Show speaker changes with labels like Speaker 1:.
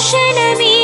Speaker 1: ரோஷனமே